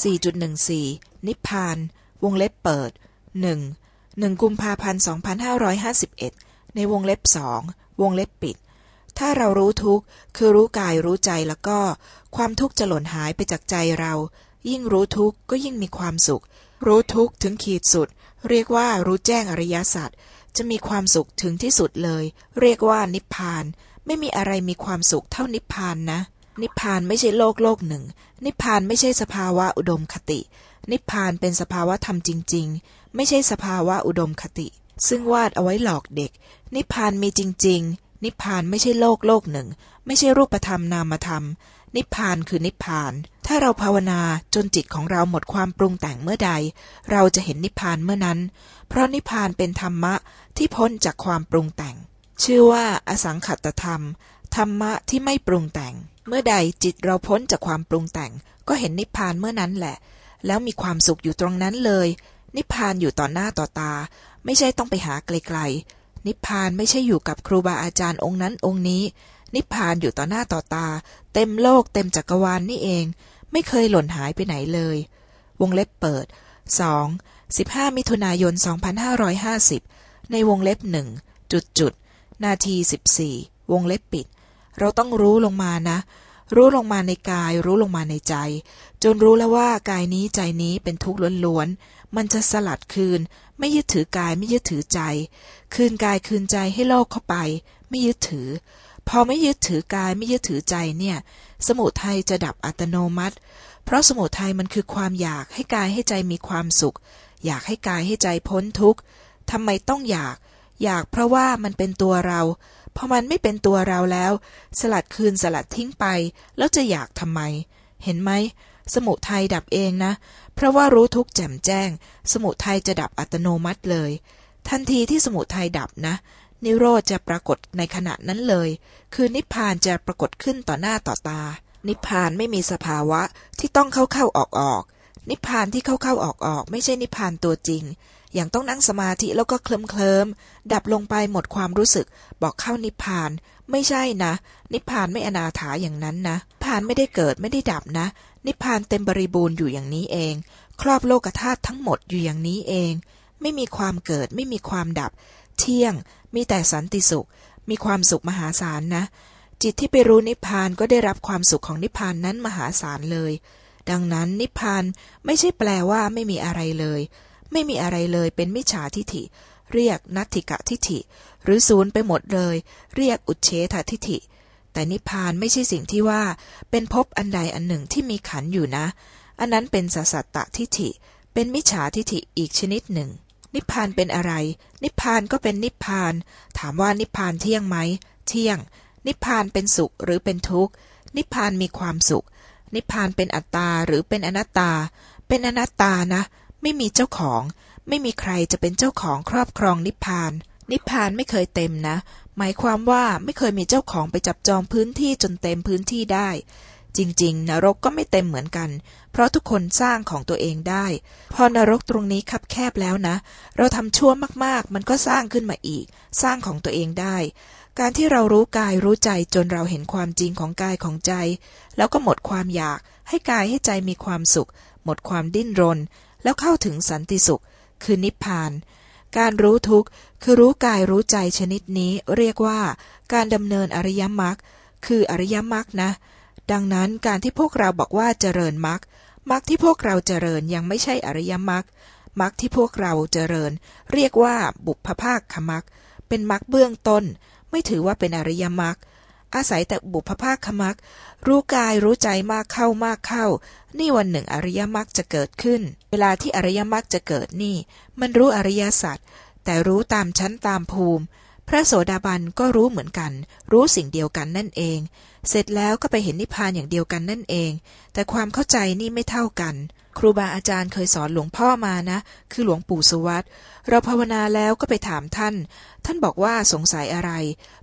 4.14 นิพพาน วงเล็บเปิด 1. 1 กุมภาพันธ์ 2551 ในวงเล็บสองวงเล็บปิด ถ้าเรารู้ทุกข์คือรู้กายรู้ใจแล้วก็ ความทุกข์จะหล่นหายไปจากใจเรา ยิ่งรู้ทุกข์ก็ยิ่งมีความสุข รู้ทุกข์ถึงขีดสุด เรียกว่ารู้แจ้งอริยสัจจะมีความสุขถึงที่สุดเลย เรียกว่านิพพาน ไม่มีอะไรมีความสุขเท่านิพพานนะ นิพพานไม่ใช่โลกโลกหนึ่ง นิพพานไม่ใช่สภาวะอุดมคติ นิพพานเป็นสภาวะธรรมจริง ๆ ไม่ใช่สภาวะอุดมคติ ซึ่งวาดเอาไว้หลอกเด็ก นิพพานมีจริง ๆ นิพพานไม่ใช่โลกโลกหนึ่ง ไม่ใช่รูปธรรมนามธรรม นิพพานคือนิพพาน ถ้าเราภาวนาจนจิตของเราหมดความปรุงแต่งเมื่อใด เราจะเห็นนิพพานเมื่อนั้น เพราะนิพพานเป็นธรรมะที่พ้นจากความปรุงแต่ง ชื่อว่าอสังขตธรรม ธรรมะที่ไม่ปรุงแต่ง เมื่อใดจิตเราพ้นจากความปรุงแต่ง ก็เห็นนิพพานเมื่อนั้นแหละ แล้วมีความสุขอยู่ตรงนั้นเลย นิพพานอยู่ต่อหน้าต่อตา ไม่ใช่ต้องไปหาไกลๆ นิพพานไม่ใช่อยู่กับครูบาอาจารย์องค์นั้นองค์นี้ นิพพานอยู่ต่อหน้าต่อตา เต็มโลกเต็มจักรวาลนนี่เอง ไม่เคยหล่นหายไปไหนเลย วงเล็บเปิด 2. 15 มิถุนายน 2550 ในวงเล็บหนึ่งจุดจุด นาที 14 วงเล็บปิด เราต้องรู้ลงมานะ รู้ลงมาในกาย รู้ลงมาในใจ จนรู้แล้วว่ากายนี้ใจนี้เป็นทุกข์ล้วนๆ มันจะสลัดคืน ไม่ยึดถือกายไม่ยึดถือใจ คืนกายคืนใจให้โลกเข้าไป ไม่ยึดถือ พอไม่ยึดถือกายไม่ยึดถือใจเนี่ย สมุทัยจะดับอัตโนมัติ เพราะสมุทัยมันคือความอยากให้กายให้ใจมีความสุข อยากให้กายให้ใจพ้นทุกข์ทำไมต้องอยาก อยากเพราะว่ามันเป็นตัวเรา พอมันไม่เป็นตัวเราแล้ว สลัดคืนสลัดทิ้งไป แล้วจะอยากทำไม เห็นไหม สมุทัยดับเองนะ เพราะว่ารู้ทุกแจ่มแจ้ง สมุทัยจะดับอัตโนมัติเลย ทันทีที่สมุทัยดับนะ นิโรธจะปรากฏในขณะนั้นเลย คือนิพพานจะปรากฏขึ้นต่อหน้าต่อตา นิพพานไม่มีสภาวะที่ต้องเข้าเข้าออกออกนิพพานที่เข้าเข้าออกออกไม่ใช่นิพพานตัวจริง อย่างต้องนั่งสมาธิแล้วก็เคลิมเคลิมดับลงไปหมดความรู้สึก บอกเข้านิพพาน ไม่ใช่นะ นิพพานไม่อนาถาอย่างนั้นนะพานไม่ได้เกิดไม่ได้ดับนะ นิพพานเต็มบริบูรณ์อยู่อย่างนี้เอง ครอบโลกธาตุทั้งหมดอยู่อย่างนี้เอง ไม่มีความเกิดไม่มีความดับ เที่ยง มีแต่สันติสุข มีความสุขมหาศาลนะ จิตที่ไปรู้นิพพานก็ได้รับความสุขของนิพพานนั้นมหาศาลเลยดังนั้นนิพพานไม่ใช่แปลว่าไม่มีอะไรเลย ไม่มีอะไรเลยเป็นมิจฉาทิฐิ เรียกนัตถิกะทิฐิ หรือศูนย์ไปหมดเลย เรียกอุเฉททิฐิ แต่นิพพานไม่ใช่สิ่งที่ว่า เป็นภพอันใดอันหนึ่งที่มีขันอยู่นะ อันนั้นเป็นสัสตตทิฐิ เป็นมิจฉาทิฐิอีกชนิดหนึ่ง นิพพานเป็นอะไร นิพพานก็เป็นนิพพาน ถามว่านิพพานเที่ยงไหมเที่ยง นิพพานเป็นสุขหรือเป็นทุกข์นิพพานมีความสุข นิพพานเป็นอัตตาหรือเป็นอนัตตา เป็นอนัตตานะ ไม่มีเจ้าของ ไม่มีใครจะเป็นเจ้าของครอบครองนิพพาน นิพพานไม่เคยเต็มนะ หมายความว่าไม่เคยมีเจ้าของไปจับจองพื้นที่จนเต็มพื้นที่ได้ จริง ๆ นรกก็ไม่เต็มเหมือนกัน เพราะทุกคนสร้างของตัวเองได้ พอนรกตรงนี้คับแคบแล้วนะ เราทำชั่วมากๆ มันก็สร้างขึ้นมาอีก สร้างของตัวเองได้การที่เรารู้กายรู้ใจจนเราเห็นความจริงของกายของใจ แล้วก็หมดความอยาก ให้กายให้ใจมีความสุข หมดความดิ้นรน แล้วเข้าถึงสันติสุข คือนิพพาน การรู้ทุกข์คือรู้กายรู้ใจชนิดนี้เรียกว่า การดำเนินอริยมรรคคืออริยมรรคนะ ดังนั้นการที่พวกเราบอกว่าเจริญมรรคมรรคที่พวกเราเจริญยังไม่ใช่อริยมรรคมรรคที่พวกเราเจริญ เรียกว่าบุพภาคขมรรคเป็นมรรคเบื้องต้น ไม่ถือว่าเป็นอริยมรรค อาศัยแต่บุพภาคมักรู้กายรู้ใจมากเข้ามากเข้า นี่วันหนึ่งอริยมรรคจะเกิดขึ้น เวลาที่อริยมรรคจะเกิดนี่ มันรู้อริยสัจแต่รู้ตามชั้นตามภูมิ พระโสดาบันก็รู้เหมือนกัน รู้สิ่งเดียวกันนั่นเอง เสร็จแล้วก็ไปเห็นนิพพานอย่างเดียวกันนั่นเอง แต่ความเข้าใจนี่ไม่เท่ากัน ครูบาอาจารย์เคยสอนหลวงพ่อมานะ คือหลวงปู่สุวัตเราภาวนาแล้วก็ไปถามท่าน ท่านบอกว่าสงสัยอะไร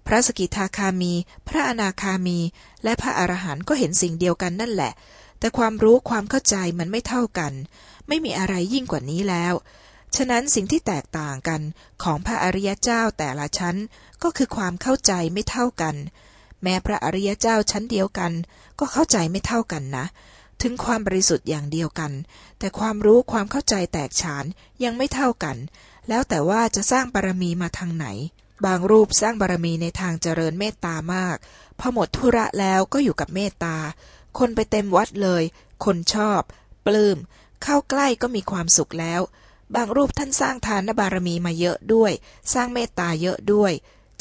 พระสกิทาคามี พระอนาคามี และพระอรหันต์ก็เห็นสิ่งเดียวกันนั่นแหละ แต่ความรู้ความเข้าใจมันไม่เท่ากัน ไม่มีอะไรยิ่งกว่านี้แล้ว ฉะนั้นสิ่งที่แตกต่างกันของพระอริยเจ้าแต่ละชั้นก็คือความเข้าใจไม่เท่ากัน แม้พระอริยเจ้าชั้นเดียวกัน ก็เข้าใจไม่เท่ากันนะ ถึงความบริสุทธิ์อย่างเดียวกัน แต่ความรู้ความเข้าใจแตกฉานยังไม่เท่ากัน แล้วแต่ว่าจะสร้างบารมีมาทางไหน บางรูปสร้างบารมีในทางเจริญเมตตามาก พอหมดธุระแล้วก็อยู่กับเมตตา คนไปเต็มวัดเลย คนชอบ ปลื้มเข้าใกล้ก็มีความสุขแล้ว บางรูปท่านสร้างทานบารมีมาเยอะด้วย สร้างเมตตาเยอะด้วย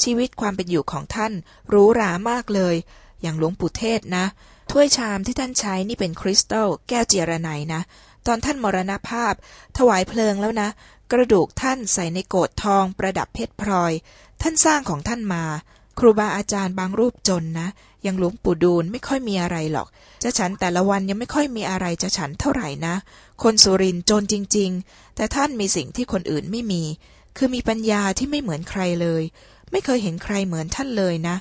ชีวิตความเป็นอยู่ของท่านหรูหรามากเลย อย่างหลวงปู่เทศนะ ถ้วยชามที่ท่านใช้นี่เป็นคริสตัลแก้วเจรไนนะ ตอนท่านมรณภาพ ถวายเพลิงแล้วนะ กระดูกท่านใส่ในโกดทองประดับเพชรพลอย ท่านสร้างของท่านมา ครูบาอาจารย์บางรูปจนนะ ยังหลวงปู่ดูลไม่ค่อยมีอะไรหรอก จะฉันแต่ละวันยังไม่ค่อยมีอะไรจะฉันเท่าไหร่นะ คนสุรินจนจริง ๆ แต่ท่านมีสิ่งที่คนอื่นไม่มี คือมีปัญญาที่ไม่เหมือนใครเลย ไม่เคยเห็นใครเหมือนท่านเลยนะ